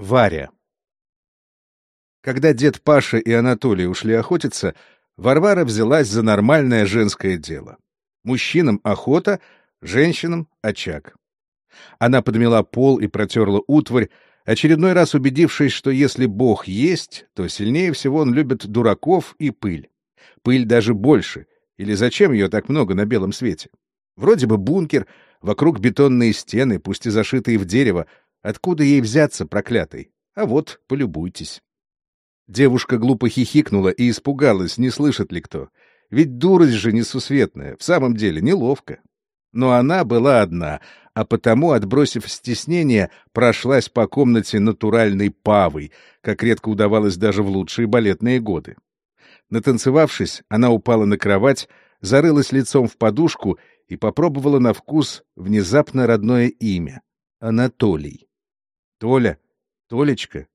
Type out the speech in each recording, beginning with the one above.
Варя. Когда дед Паша и Анатолий ушли охотиться, Варвара взялась за нормальное женское дело. Мужчинам охота, женщинам очаг. Она подмела пол и протерла утварь, очередной раз убедившись, что если Бог есть, то сильнее всего он любит дураков и пыль. Пыль даже больше. Или зачем ее так много на белом свете? Вроде бы бункер, вокруг бетонные стены, пусть и зашитые в дерево, Откуда ей взяться, проклятой? А вот, полюбуйтесь. Девушка глупо хихикнула и испугалась, не слышит ли кто. Ведь дурость же несусветная, в самом деле неловко. Но она была одна, а потому, отбросив стеснение, прошлась по комнате натуральной павой, как редко удавалось даже в лучшие балетные годы. Натанцевавшись, она упала на кровать, зарылась лицом в подушку и попробовала на вкус внезапно родное имя — Анатолий. Толя? Толечка?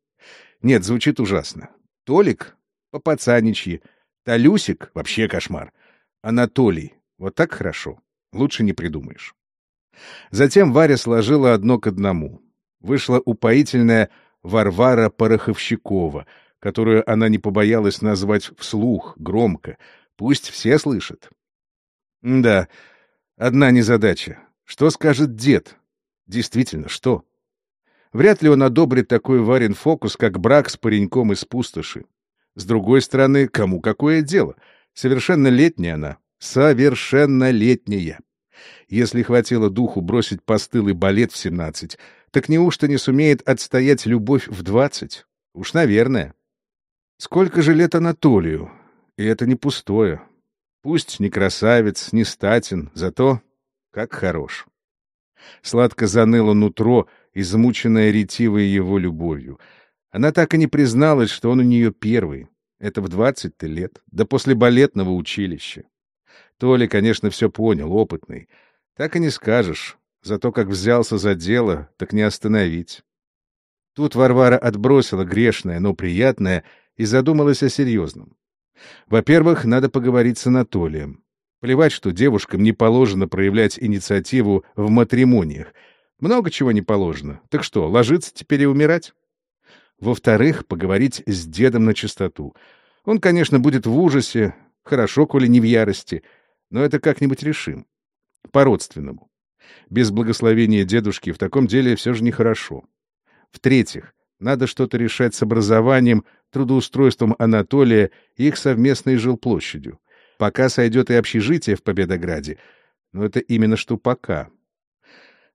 Нет, звучит ужасно. Толик? По-пацаничьи. Толюсик? Вообще кошмар. Анатолий. Вот так хорошо. Лучше не придумаешь. Затем Варя сложила одно к одному. Вышла упоительная Варвара Пороховщикова, которую она не побоялась назвать вслух, громко. Пусть все слышат. да, одна незадача. Что скажет дед? Действительно, что? Вряд ли он одобрит такой Варин фокус, как брак с пареньком из пустоши. С другой стороны, кому какое дело? Совершеннолетняя она. Совершеннолетняя. Если хватило духу бросить постылый балет в семнадцать, так неужто не сумеет отстоять любовь в двадцать? Уж наверное. Сколько же лет Анатолию? И это не пустое. Пусть не красавец, не статен, зато как хорош. Сладко заныло нутро, измученная ретивой его любовью. Она так и не призналась, что он у нее первый. Это в двадцать-то лет, да после балетного училища. Толя, конечно, все понял, опытный. Так и не скажешь. Зато как взялся за дело, так не остановить. Тут Варвара отбросила грешное, но приятное и задумалась о серьезном. Во-первых, надо поговорить с Анатолием. Плевать, что девушкам не положено проявлять инициативу в матримониях, много чего не положено. Так что, ложиться теперь и умирать? Во-вторых, поговорить с дедом на чистоту. Он, конечно, будет в ужасе, хорошо, коли не в ярости, но это как-нибудь решим. По-родственному. Без благословения дедушки в таком деле все же нехорошо. В-третьих, надо что-то решать с образованием, трудоустройством Анатолия и их совместной жилплощадью. Пока сойдет и общежитие в Победограде, но это именно что пока.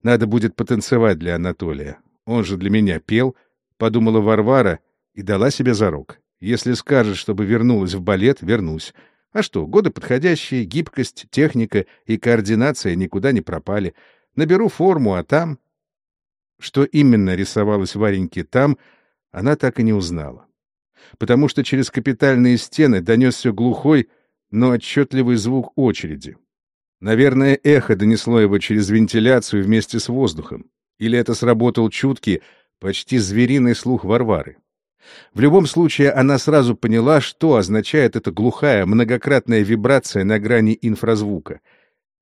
Надо будет потанцевать для Анатолия. Он же для меня пел, — подумала Варвара и дала себе зарок. Если скажет, чтобы вернулась в балет, вернусь. А что, годы подходящие, гибкость, техника и координация никуда не пропали. Наберу форму, а там... Что именно рисовалось Вареньке там, она так и не узнала. Потому что через капитальные стены донесся глухой, но отчетливый звук очереди. Наверное, эхо донесло его через вентиляцию вместе с воздухом. Или это сработал чуткий, почти звериный слух Варвары. В любом случае, она сразу поняла, что означает эта глухая, многократная вибрация на грани инфразвука.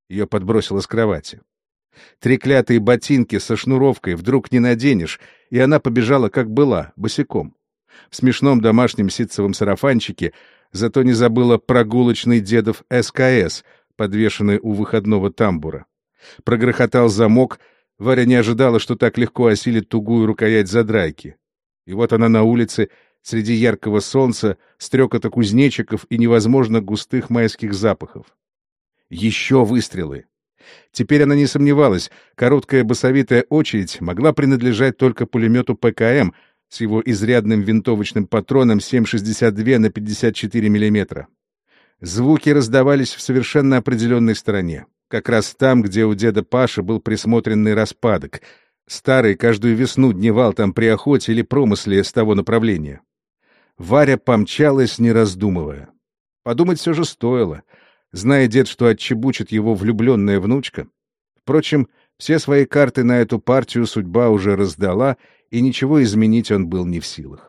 Ее подбросило с кровати. Треклятые ботинки со шнуровкой вдруг не наденешь, и она побежала, как была, босиком. В смешном домашнем ситцевом сарафанчике, зато не забыла прогулочный дедов СКС — подвешенной у выходного тамбура. Прогрохотал замок, Варя не ожидала, что так легко осилит тугую рукоять задрайки. И вот она на улице, среди яркого солнца, стрекота кузнечиков и невозможно густых майских запахов. Еще выстрелы. Теперь она не сомневалась, короткая басовитая очередь могла принадлежать только пулемету ПКМ с его изрядным винтовочным патроном 7,62 на 54 миллиметра. Звуки раздавались в совершенно определенной стороне. Как раз там, где у деда Паши был присмотренный распадок. Старый каждую весну дневал там при охоте или промысле с того направления. Варя помчалась, не раздумывая. Подумать все же стоило, зная дед, что отчебучит его влюбленная внучка. Впрочем, все свои карты на эту партию судьба уже раздала, и ничего изменить он был не в силах.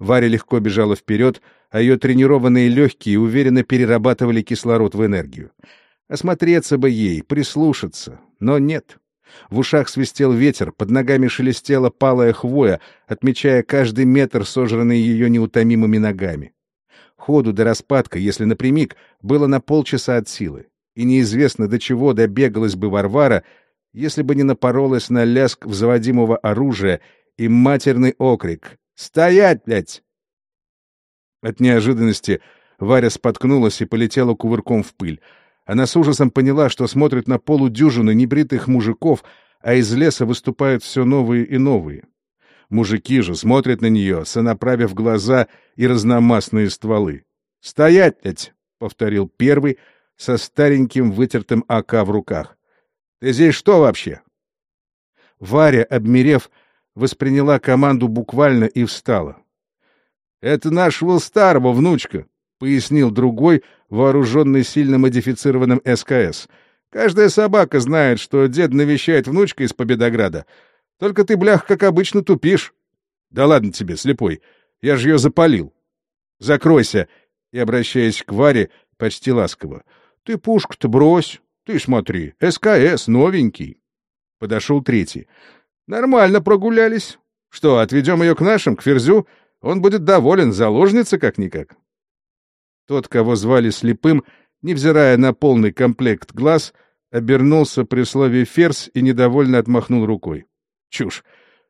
Варя легко бежала вперед, а ее тренированные легкие уверенно перерабатывали кислород в энергию. Осмотреться бы ей, прислушаться, но нет. В ушах свистел ветер, под ногами шелестела палая хвоя, отмечая каждый метр, сожранный ее неутомимыми ногами. Ходу до распадка, если напрямик, было на полчаса от силы. И неизвестно, до чего добегалась бы Варвара, если бы не напоролась на ляск заводимого оружия и матерный окрик «Стоять, блядь!». От неожиданности Варя споткнулась и полетела кувырком в пыль. Она с ужасом поняла, что смотрит на полудюжину небритых мужиков, а из леса выступают все новые и новые. Мужики же смотрят на нее, сонаправив глаза и разномастные стволы. «Стоять, блядь!» — повторил первый со стареньким вытертым АК в руках. «Ты здесь что вообще?» Варя, обмерев, восприняла команду буквально и встала. «Это нашего старого внучка», — пояснил другой, вооруженный сильно модифицированным СКС. «Каждая собака знает, что дед навещает внучка из Победограда. Только ты, блях, как обычно, тупишь». «Да ладно тебе, слепой, я же ее запалил». «Закройся!» И, обращаясь к Варе, почти ласково. «Ты пушку-то брось, ты смотри, СКС новенький». Подошел третий. «Нормально прогулялись. Что, отведем ее к нашим, к Ферзю? Он будет доволен, заложница как-никак». Тот, кого звали слепым, невзирая на полный комплект глаз, обернулся при слове «ферзь» и недовольно отмахнул рукой. «Чушь!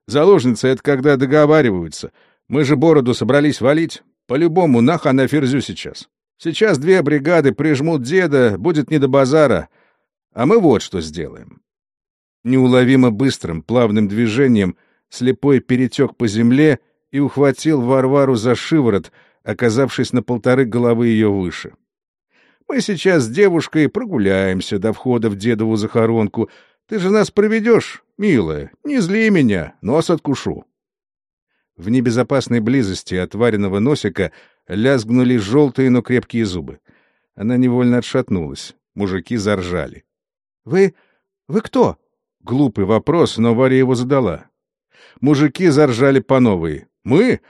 Заложница — это когда договариваются. Мы же бороду собрались валить. По-любому, нах она ферзю сейчас. Сейчас две бригады прижмут деда, будет не до базара. А мы вот что сделаем». Неуловимо быстрым, плавным движением слепой перетек по земле и ухватил Варвару за шиворот — оказавшись на полторы головы ее выше. «Мы сейчас с девушкой прогуляемся до входа в дедову захоронку. Ты же нас проведешь, милая. Не зли меня, нос откушу». В небезопасной близости от вареного носика лязгнули желтые, но крепкие зубы. Она невольно отшатнулась. Мужики заржали. «Вы... вы кто?» Глупый вопрос, но Варя его задала. Мужики заржали по новой. «Мы?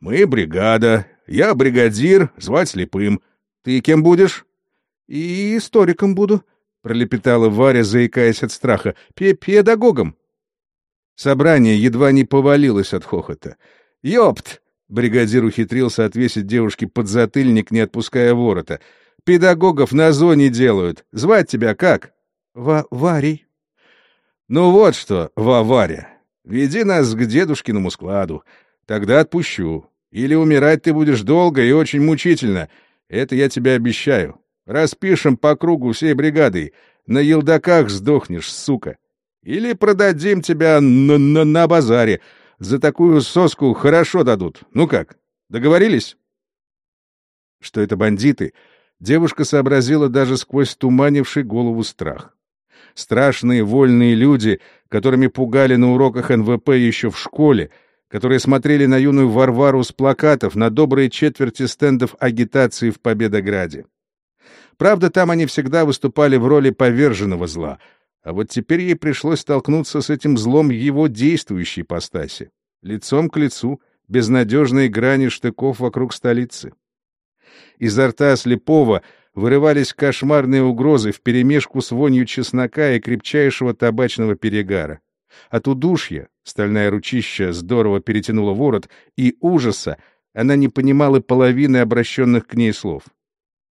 Мы бригада. Я бригадир, звать слепым. Ты кем будешь? И историком буду, пролепетала Варя, заикаясь от страха. Педагогом. Собрание едва не повалилось от хохота. Ёпт! Бригадир ухитрился отвесить девушке подзатыльник, не отпуская ворота. Педагогов на зоне делают. Звать тебя как? Ва Варей. Ну вот что, Ва Варя. Веди нас к дедушкиному складу. Тогда отпущу. Или умирать ты будешь долго и очень мучительно. Это я тебе обещаю. Распишем по кругу всей бригадой. На елдаках сдохнешь, сука. Или продадим тебя на, на, на базаре. За такую соску хорошо дадут. Ну как, договорились? Что это бандиты, девушка сообразила даже сквозь туманивший голову страх. Страшные вольные люди, которыми пугали на уроках НВП еще в школе, которые смотрели на юную Варвару с плакатов на добрые четверти стендов агитации в Победограде. Правда, там они всегда выступали в роли поверженного зла, а вот теперь ей пришлось столкнуться с этим злом его действующей постаси, лицом к лицу, безнадежные грани штыков вокруг столицы. Изо рта слепого вырывались кошмарные угрозы вперемешку с вонью чеснока и крепчайшего табачного перегара. От удушья, стальная ручища здорово перетянула ворот, и ужаса она не понимала половины обращенных к ней слов.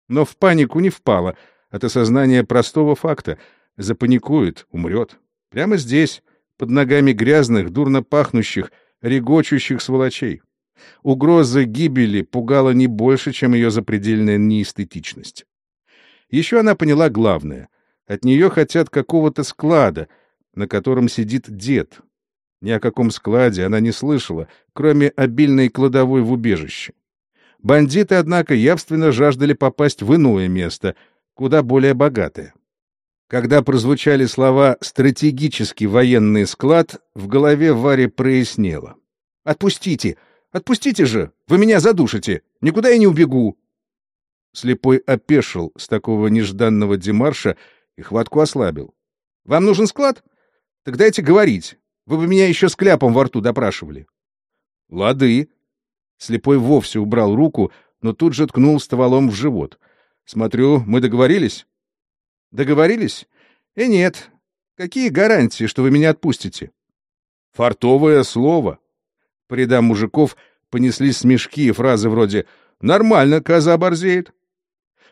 Но в панику не впала от осознания простого факта. Запаникует, умрет. Прямо здесь, под ногами грязных, дурно пахнущих, регочущих сволочей. Угроза гибели пугала не больше, чем ее запредельная неэстетичность. Еще она поняла главное. От нее хотят какого-то склада — на котором сидит дед. Ни о каком складе она не слышала, кроме обильной кладовой в убежище. Бандиты, однако, явственно жаждали попасть в иное место, куда более богатое. Когда прозвучали слова «стратегический военный склад», в голове Варе прояснело. «Отпустите! Отпустите же! Вы меня задушите! Никуда я не убегу!» Слепой опешил с такого нежданного демарша и хватку ослабил. «Вам нужен склад? Так дайте говорить. Вы бы меня еще с кляпом во рту допрашивали. Лады. Слепой вовсе убрал руку, но тут же ткнул стволом в живот. Смотрю, мы договорились? Договорились? И нет. Какие гарантии, что вы меня отпустите? Фартовое слово. По рядам мужиков понеслись смешки и фразы вроде «Нормально, коза борзеет».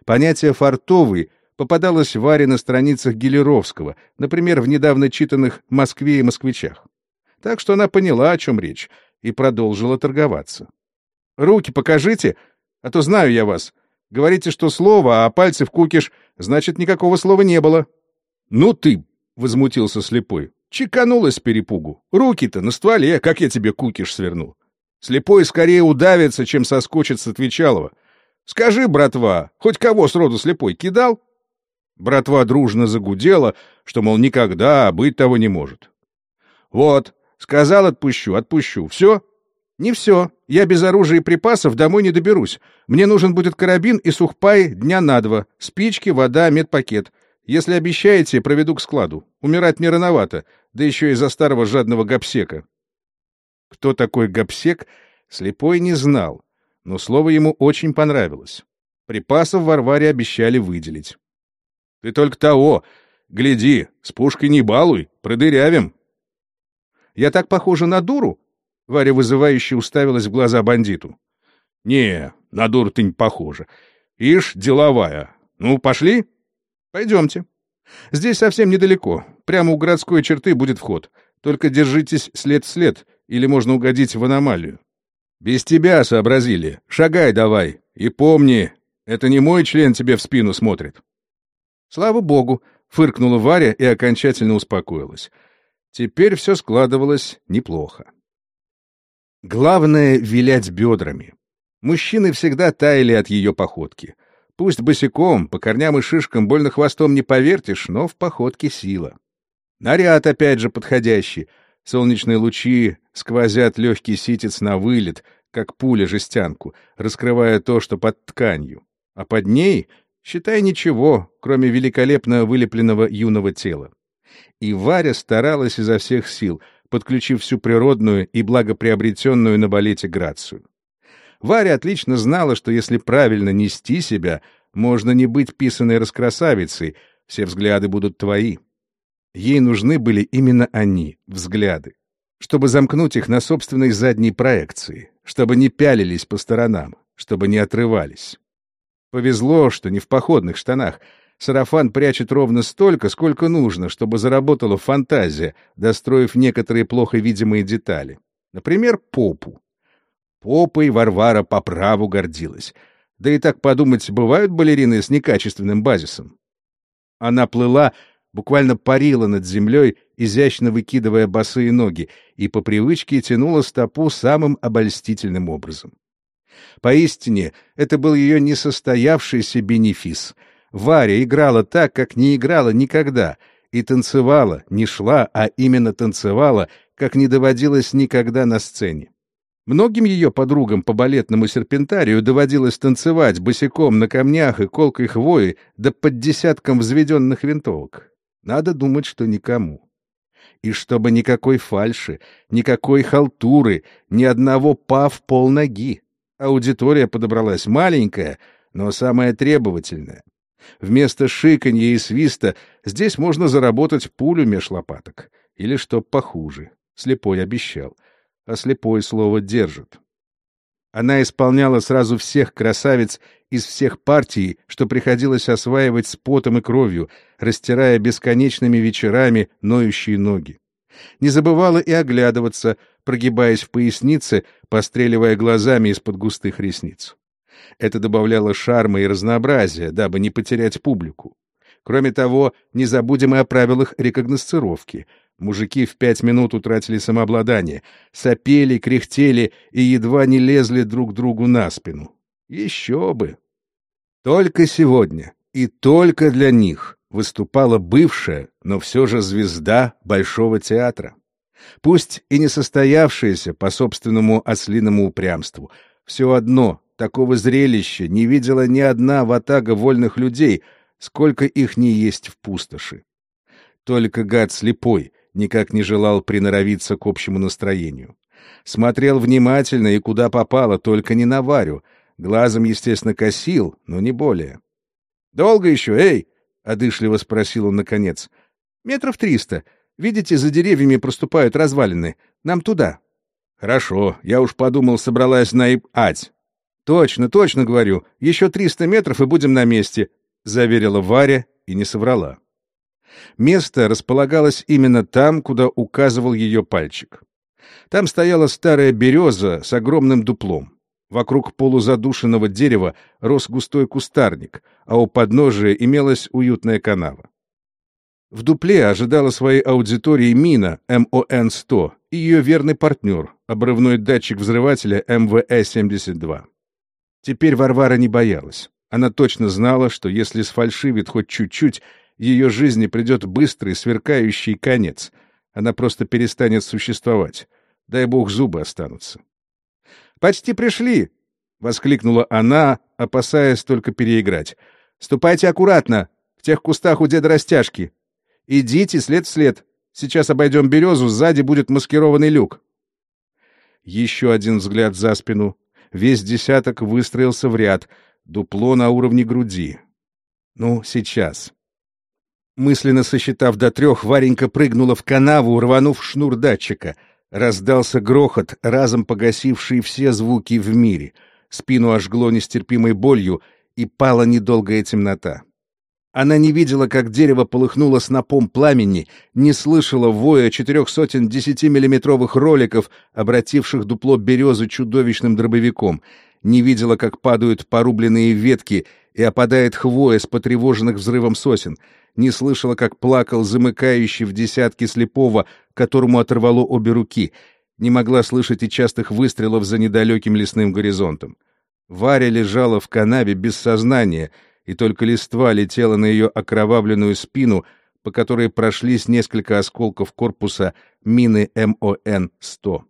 Понятие «фартовый» попадалось Варе на страницах Гелеровского, например, в недавно читанных «Москве и москвичах». Так что она поняла, о чем речь, и продолжила торговаться. «Руки покажите, а то знаю я вас. Говорите, что слово, а пальцы в кукиш, значит, никакого слова не было». «Ну ты!» — возмутился слепой. «Чеканулась перепугу. Руки-то на стволе, как я тебе кукиш свернул. Слепой скорее удавится, чем соскочит с отвечалова. Скажи, братва, хоть кого сроду слепой кидал?» Братва дружно загудела, что, мол, никогда, быть того не может. «Вот, сказал отпущу, отпущу. Все?» «Не все. Я без оружия и припасов домой не доберусь. Мне нужен будет карабин и сухпай дня на два, спички, вода, медпакет. Если обещаете, проведу к складу. Умирать мне рановато, да еще из-за старого жадного гапсека». Кто такой гапсек, слепой не знал, но слово ему очень понравилось. Припасов Варваре обещали выделить. «Ты только того! Гляди, с пушкой не балуй, продырявим!» «Я так похожа на дуру?» Варя вызывающе уставилась в глаза бандиту. «Не, на дуру ты не похожа. Ишь, деловая. Ну, пошли?» «Пойдемте. Здесь совсем недалеко. Прямо у городской черты будет вход. Только держитесь след в след, или можно угодить в аномалию. Без тебя сообразили. Шагай давай. И помни, это не мой член тебе в спину смотрит. Слава богу, фыркнула Варя и окончательно успокоилась. Теперь все складывалось неплохо. Главное — вилять бедрами. Мужчины всегда таяли от ее походки. Пусть босиком, по корням и шишкам больно хвостом не повертишь, но в походке сила. Наряд опять же подходящий. Солнечные лучи сквозят легкий ситец на вылет, как пуля жестянку, раскрывая то, что под тканью. А под ней, считай, ничего, кроме великолепно вылепленного юного тела. И Варя старалась изо всех сил, подключив всю природную и благоприобретенную на балете грацию. Варя отлично знала, что если правильно нести себя, можно не быть писаной раскрасавицей, все взгляды будут твои. Ей нужны были именно они, взгляды, чтобы замкнуть их на собственной задней проекции, чтобы не пялились по сторонам, чтобы не отрывались. Повезло, что не в походных штанах. Сарафан прячет ровно столько, сколько нужно, чтобы заработала фантазия, достроив некоторые плохо видимые детали. Например, попу. Попой Варвара по праву гордилась. Да и так подумать, бывают балерины с некачественным базисом. Она плыла буквально парила над землей, изящно выкидывая босые ноги, и по привычке тянула стопу самым обольстительным образом. Поистине, это был ее несостоявшийся бенефис. Варя играла так, как не играла никогда, и танцевала, не шла, а именно танцевала, как не доводилось никогда на сцене. Многим ее подругам по балетному серпентарию доводилось танцевать босиком на камнях и колкой хвои, да под десятком взведенных винтовок. Надо думать, что никому. И чтобы никакой фальши, никакой халтуры, ни одного пав пол ноги. Аудитория подобралась маленькая, но самая требовательная. Вместо шиканья и свиста здесь можно заработать пулю меж лопаток. Или что похуже. Слепой обещал. А слепой слово держит. Она исполняла сразу всех красавиц из всех партий, что приходилось осваивать с потом и кровью, растирая бесконечными вечерами ноющие ноги. Не забывала и оглядываться, прогибаясь в пояснице, постреливая глазами из-под густых ресниц. Это добавляло шарма и разнообразия, дабы не потерять публику. Кроме того, не забудем и о правилах рекогносцировки — Мужики в пять минут утратили самообладание, сопели, кряхтели и едва не лезли друг другу на спину. Еще бы! Только сегодня и только для них выступала бывшая, но все же звезда Большого театра. Пусть и не состоявшаяся по собственному ослиному упрямству, все одно такого зрелища не видела ни одна ватага вольных людей, сколько их не есть в пустоши. Только гад слепой, никак не желал приноровиться к общему настроению. Смотрел внимательно и куда попало, только не на Варю. Глазом, естественно, косил, но не более. «Долго еще, эй?» — одышливо спросил он наконец. Метров триста. Видите, за деревьями проступают развалины. Нам туда. Хорошо, я уж подумал, собралась на ать. Точно, точно говорю. Еще триста метров и будем на месте, заверила Варя и не соврала. Место располагалось именно там, куда указывал ее пальчик. Там стояла старая береза с огромным дуплом. Вокруг полузадушенного дерева рос густой кустарник, а у подножия имелась уютная канава. В дупле ожидала своей аудитории мина МОН-100 и ее верный партнер, обрывной датчик взрывателя МВЭ-72. Теперь Варвара не боялась. Она точно знала, что если сфальшивит хоть чуть-чуть, ее жизни придет быстрый, сверкающий конец. Она просто перестанет существовать. Дай бог зубы останутся. «Почти пришли!» — воскликнула она, опасаясь только переиграть. «Ступайте аккуратно! В тех кустах у деда растяжки! Идите след в след. Сейчас обойдем березу, сзади будет маскированный люк. Еще один взгляд за спину. Весь десяток выстроился в ряд, дупло на уровне груди. Ну, сейчас. Мысленно сосчитав до трех, Варенька прыгнула в канаву, рванув шнур датчика. Раздался грохот, разом погасивший все звуки в мире. Спину ожгло нестерпимой болью, и пала недолгая темнота. Она не видела, как дерево полыхнуло снопом пламени, не слышала воя четырех сотен десятимиллиметровых роликов, обративших дупло березы чудовищным дробовиком, не видела, как падают порубленные ветки и опадает хвоя с потревоженных взрывом сосен, не слышала, как плакал замыкающий в десятки слепого, которому оторвало обе руки, не могла слышать и частых выстрелов за недалеким лесным горизонтом. Варя лежала в канаве без сознания — и только листва летела на ее окровавленную спину, по которой прошлись несколько осколков корпуса мины МОН-100.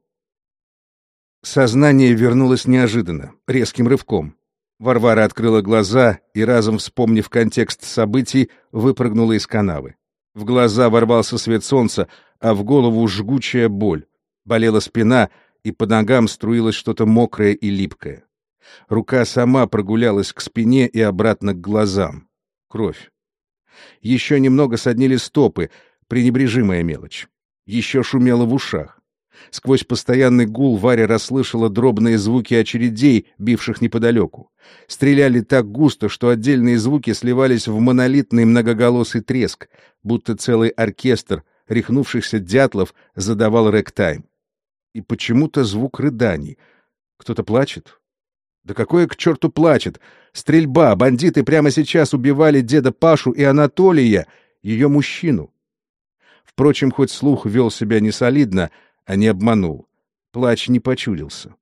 Сознание вернулось неожиданно, резким рывком. Варвара открыла глаза и, разом вспомнив контекст событий, выпрыгнула из канавы. В глаза ворвался свет солнца, а в голову жгучая боль. Болела спина, и по ногам струилось что-то мокрое и липкое. Рука сама прогулялась к спине и обратно к глазам. Кровь. Еще немного соднили стопы, пренебрежимая мелочь. Еще шумело в ушах. Сквозь постоянный гул Варя расслышала дробные звуки очередей, бивших неподалеку. Стреляли так густо, что отдельные звуки сливались в монолитный многоголосый треск, будто целый оркестр рехнувшихся дятлов задавал рэк-тайм. И почему-то звук рыданий. Кто-то плачет? Да какое к черту плачет? Стрельба! Бандиты прямо сейчас убивали деда Пашу и Анатолия, ее мужчину. Впрочем, хоть слух вел себя несолидно, а не обманул. Плач не почудился.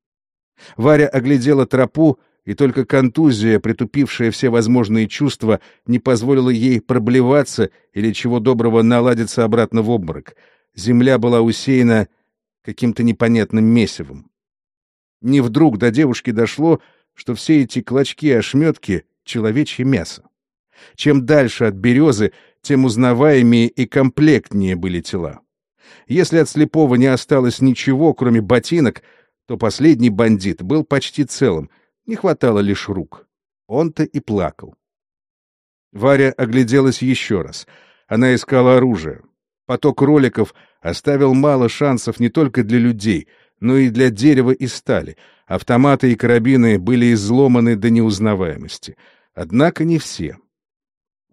Варя оглядела тропу, и только контузия, притупившая все возможные чувства, не позволила ей проблеваться или чего доброго наладиться обратно в обморок. Земля была усеяна каким-то непонятным месивом. Не вдруг до девушки дошло, что все эти клочки-ошметки — человечье мясо. Чем дальше от березы, тем узнаваемее и комплектнее были тела. Если от слепого не осталось ничего, кроме ботинок, то последний бандит был почти целым, не хватало лишь рук. Он-то и плакал. Варя огляделась еще раз. Она искала оружие. Поток роликов оставил мало шансов не только для людей, но и для дерева и стали — Автоматы и карабины были изломаны до неузнаваемости. Однако не все.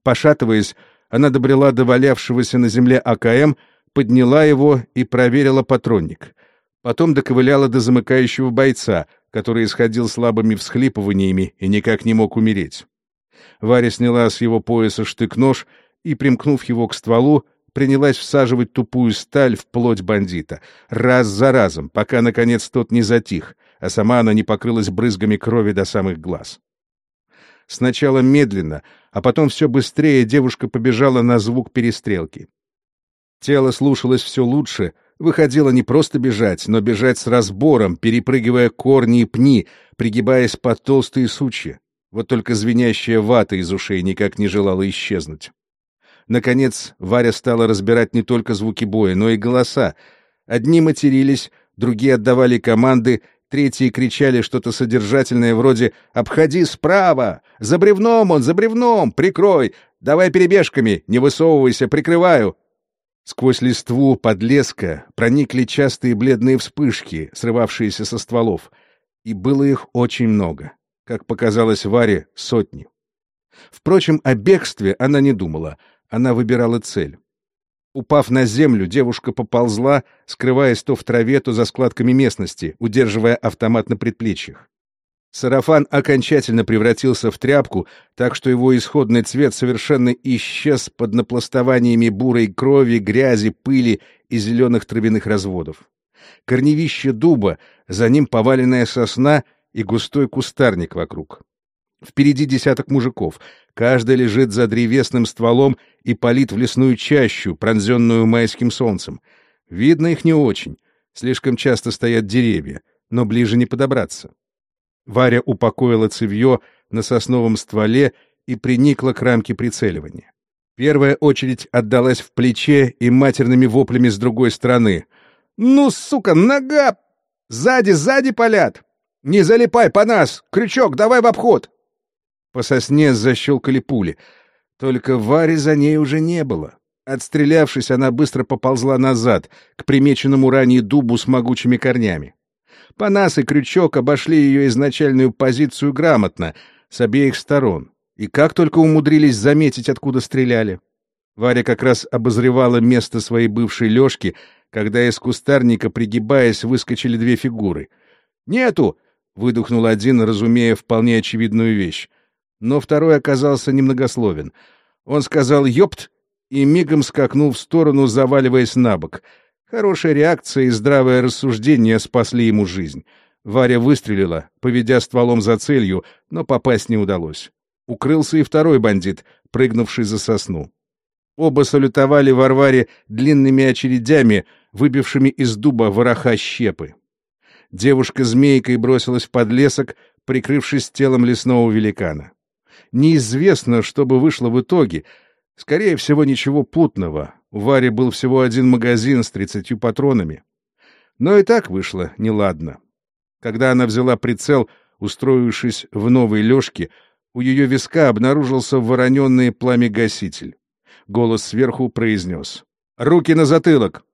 Пошатываясь, она добрела до валявшегося на земле АКМ, подняла его и проверила патронник. Потом доковыляла до замыкающего бойца, который исходил слабыми всхлипываниями и никак не мог умереть. Варя сняла с его пояса штык-нож и, примкнув его к стволу, принялась всаживать тупую сталь в плоть бандита, раз за разом, пока, наконец, тот не затих, а сама она не покрылась брызгами крови до самых глаз. Сначала медленно, а потом все быстрее девушка побежала на звук перестрелки. Тело слушалось все лучше, выходило не просто бежать, но бежать с разбором, перепрыгивая корни и пни, пригибаясь под толстые сучья. Вот только звенящая вата из ушей никак не желала исчезнуть. Наконец, Варя стала разбирать не только звуки боя, но и голоса. Одни матерились, другие отдавали команды, Третьи кричали что-то содержательное вроде «Обходи справа! За бревном он, за бревном! Прикрой! Давай перебежками! Не высовывайся, прикрываю!» Сквозь листву подлеска проникли частые бледные вспышки, срывавшиеся со стволов, и было их очень много. Как показалось Варе, сотни. Впрочем, о бегстве она не думала, она выбирала цель. Упав на землю, девушка поползла, скрываясь то в траве, то за складками местности, удерживая автомат на предплечьях. Сарафан окончательно превратился в тряпку, так что его исходный цвет совершенно исчез под напластованиями бурой крови, грязи, пыли и зеленых травяных разводов. Корневище дуба, за ним поваленная сосна и густой кустарник вокруг. Впереди десяток мужиков. Каждый лежит за древесным стволом и палит в лесную чащу, пронзенную майским солнцем. Видно их не очень. Слишком часто стоят деревья, но ближе не подобраться. Варя упокоила цевье на сосновом стволе и приникла к рамке прицеливания. Первая очередь отдалась в плече и матерными воплями с другой стороны. «Ну, сука, нога! Сзади, сзади палят! Не залипай по нас! Крючок, давай в обход!» По сосне защелкали пули. Только Вари за ней уже не было. Отстрелявшись, она быстро поползла назад, к примеченному ранее дубу с могучими корнями. Панас и Крючок обошли ее изначальную позицию грамотно, с обеих сторон, и как только умудрились заметить, откуда стреляли. Варя как раз обозревала место своей бывшей лёжки, когда из кустарника, пригибаясь, выскочили две фигуры. «Нету!» — выдохнул один, разумея вполне очевидную вещь. Но второй оказался немногословен. Он сказал «ёпт!» и мигом скакнул в сторону, заваливаясь на бок — Хорошая реакция и здравое рассуждение спасли ему жизнь. Варя выстрелила, поведя стволом за целью, но попасть не удалось. Укрылся и второй бандит, прыгнувший за сосну. Оба салютовали Варваре длинными очередями, выбившими из дуба вороха щепы. Девушка змейкой бросилась в подлесок, прикрывшись телом лесного великана. Неизвестно, что бы вышло в итоге. Скорее всего, ничего путного. У Вари был всего один магазин с тридцатью патронами. Но и так вышло неладно. Когда она взяла прицел, устроившись в новой лёжке, у ее виска обнаружился вороненный пламя-гаситель. Голос сверху произнес. «Руки на затылок!